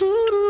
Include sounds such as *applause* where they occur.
Ooh. *laughs*